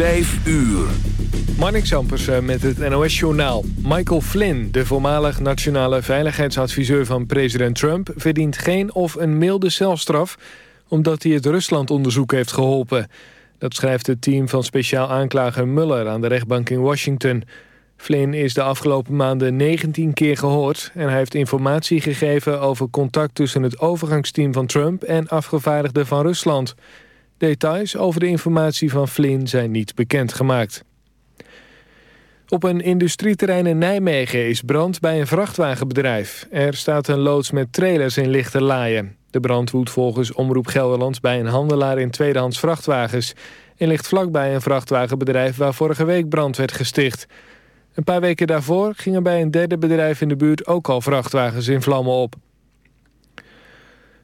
Vijf uur. Marnik Zampersen met het NOS-journaal. Michael Flynn, de voormalig nationale veiligheidsadviseur van president Trump... verdient geen of een milde celstraf... omdat hij het Rusland-onderzoek heeft geholpen. Dat schrijft het team van speciaal aanklager Mueller... aan de rechtbank in Washington. Flynn is de afgelopen maanden 19 keer gehoord... en hij heeft informatie gegeven over contact tussen het overgangsteam van Trump... en afgevaardigden van Rusland... Details over de informatie van Flynn zijn niet bekendgemaakt. Op een industrieterrein in Nijmegen is brand bij een vrachtwagenbedrijf. Er staat een loods met trailers in lichte laaien. De brand woedt volgens Omroep Gelderland bij een handelaar in tweedehands vrachtwagens... en ligt vlakbij een vrachtwagenbedrijf waar vorige week brand werd gesticht. Een paar weken daarvoor gingen bij een derde bedrijf in de buurt ook al vrachtwagens in vlammen op.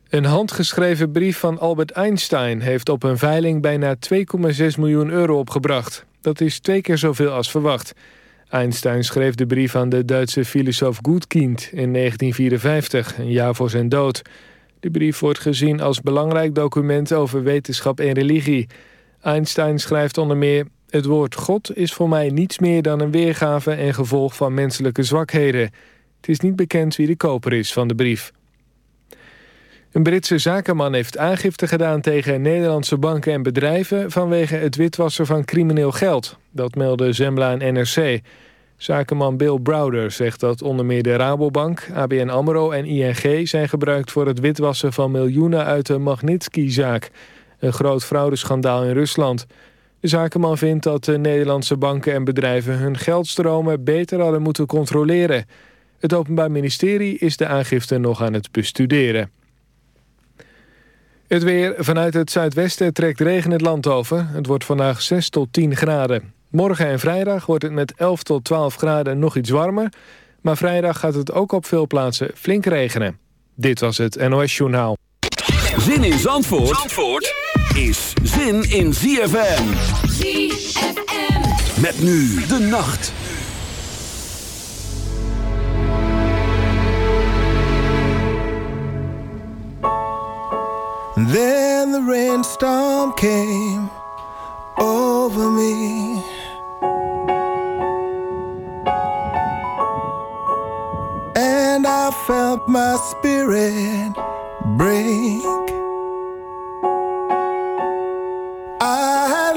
Een handgeschreven brief van Albert Einstein heeft op een veiling bijna 2,6 miljoen euro opgebracht. Dat is twee keer zoveel als verwacht. Einstein schreef de brief aan de Duitse filosoof Goedkind in 1954, een jaar voor zijn dood. De brief wordt gezien als belangrijk document over wetenschap en religie. Einstein schrijft onder meer... Het woord God is voor mij niets meer dan een weergave en gevolg van menselijke zwakheden. Het is niet bekend wie de koper is van de brief. Een Britse zakenman heeft aangifte gedaan tegen Nederlandse banken en bedrijven... vanwege het witwassen van crimineel geld. Dat meldde Zembla en NRC. Zakenman Bill Browder zegt dat onder meer de Rabobank, ABN AMRO en ING... zijn gebruikt voor het witwassen van miljoenen uit de Magnitsky-zaak. Een groot fraudeschandaal in Rusland. De zakenman vindt dat de Nederlandse banken en bedrijven... hun geldstromen beter hadden moeten controleren. Het Openbaar Ministerie is de aangifte nog aan het bestuderen. Het weer vanuit het zuidwesten trekt regen het land over. Het wordt vandaag 6 tot 10 graden. Morgen en vrijdag wordt het met 11 tot 12 graden nog iets warmer. Maar vrijdag gaat het ook op veel plaatsen flink regenen. Dit was het NOS Journaal. Zin in Zandvoort, Zandvoort is zin in ZFM. ZFM. Met nu de nacht. And then the rainstorm came over me. And I felt my spirit break. I had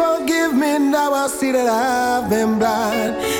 forgive me now. I see that I've been blind.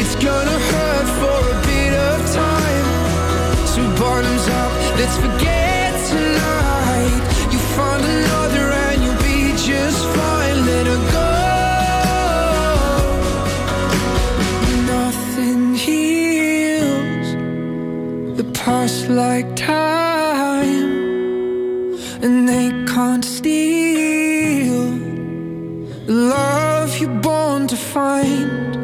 It's gonna hurt for a bit of time. So bottoms up, let's forget tonight. You find another and you'll be just fine. Let her go. Nothing heals the past like time, and they can't steal the love you're born to find.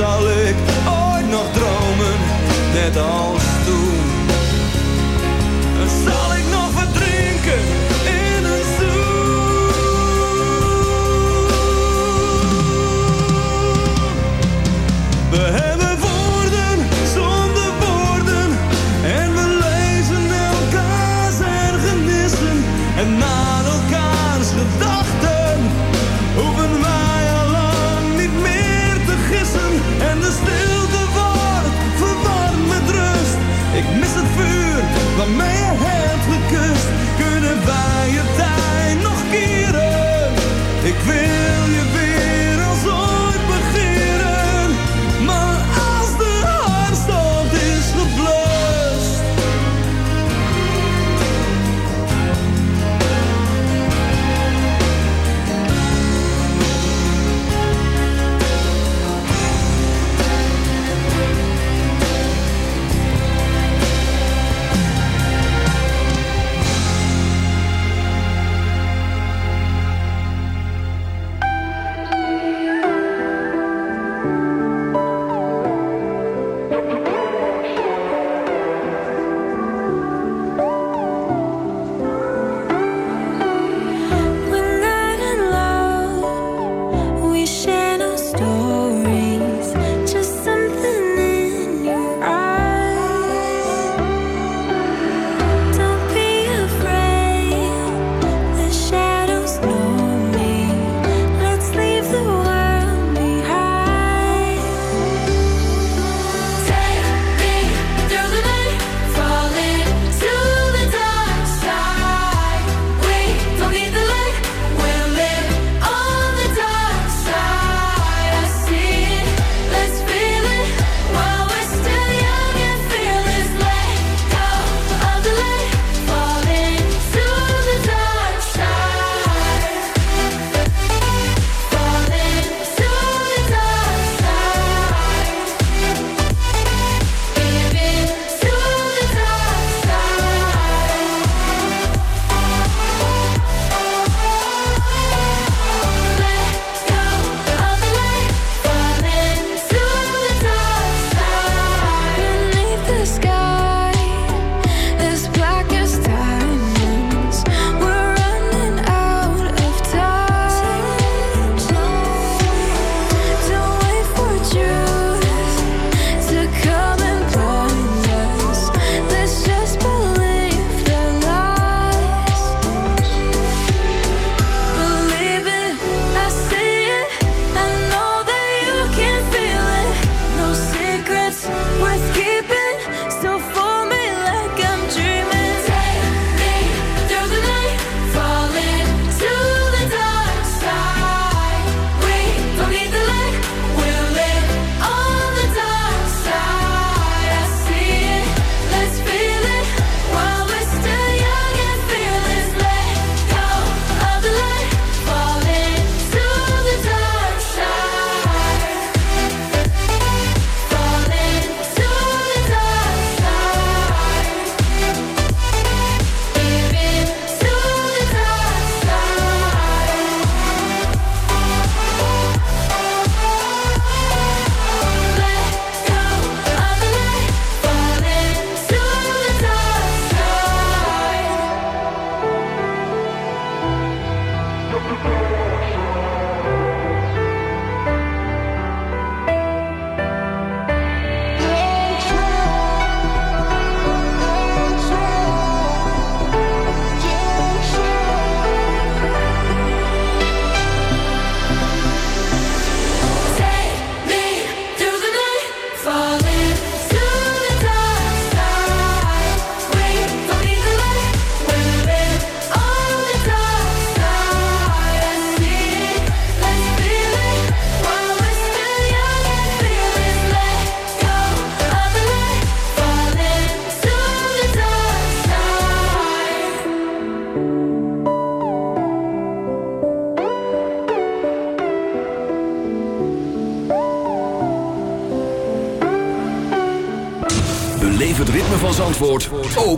Zal ik ooit nog dromen, net als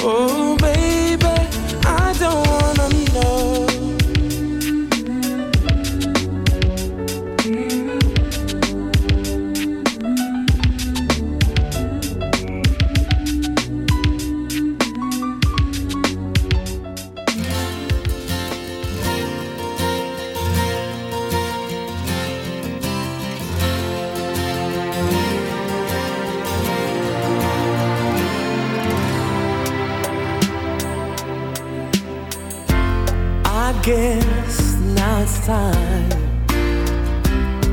Oh,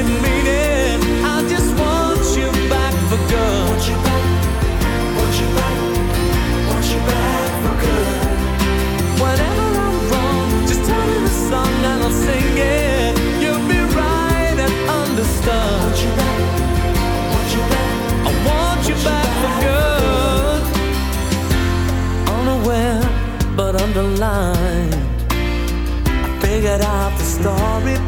I just want you back for good. Want you back, want you back, for good. Whenever I'm wrong, just the song and I'll sing it. You'll be right and understood. I want you back for good. Unaware, but underlined. I figured out the story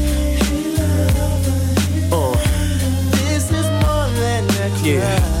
Yeah.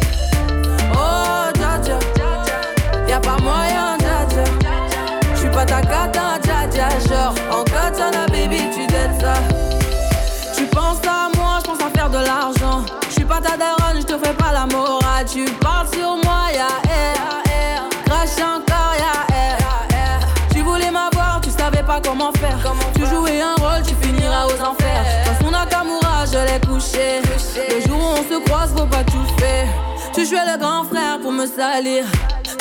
Moyen, dja dja. J'suis pas ta cata, dja dja. Genre, en katana, baby, tu dettes ça. Tu penses à moi, j'pense à faire de l'argent. J'suis pas ta daronne, j'te fais pas la morale. Tu parles sur moi, y'a air. Crash encore, y'a air. Tu voulais m'avoir, tu savais pas comment faire. tu jouais un rôle, tu finiras aux enfers. Dans son Nakamura, je l'ai couché. Le jour où on se croise, faut pas tout faire. Tu jouais le grand frère pour me salir.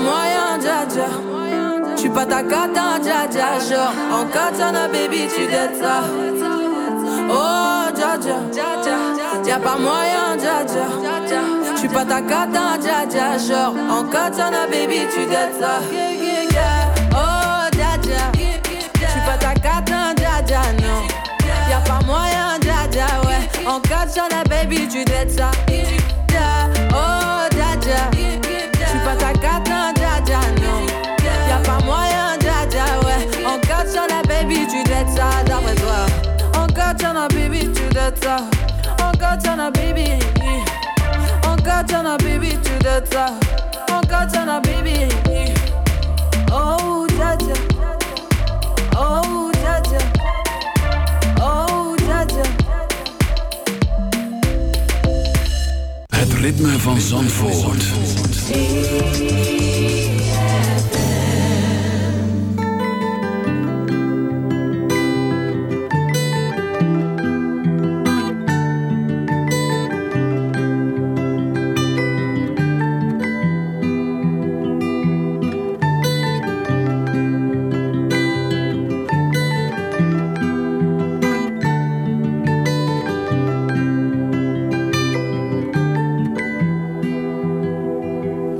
moyen, dja dja. J'suis pas ta cata, dja dja. Genre, en katana, baby, tu dettes ça. Oh, dja dja. Y'a pas moyen, dja dja. J'suis pas ta cata, dja dja. Genre, en katana, baby, tu dettes ça. Oh, dja dja. Pas ta carte, dja dja, non. Y'a pas moyen, dja dja, ouais. En la baby, tu dettes ça. être ça d'après toi Encore t'en as baby tu de ça Encore t'en as baby Encore t'en as baby tu de ça Encore t'en baby Oh Oh Het ritme van Zandvoort. Zandvoort.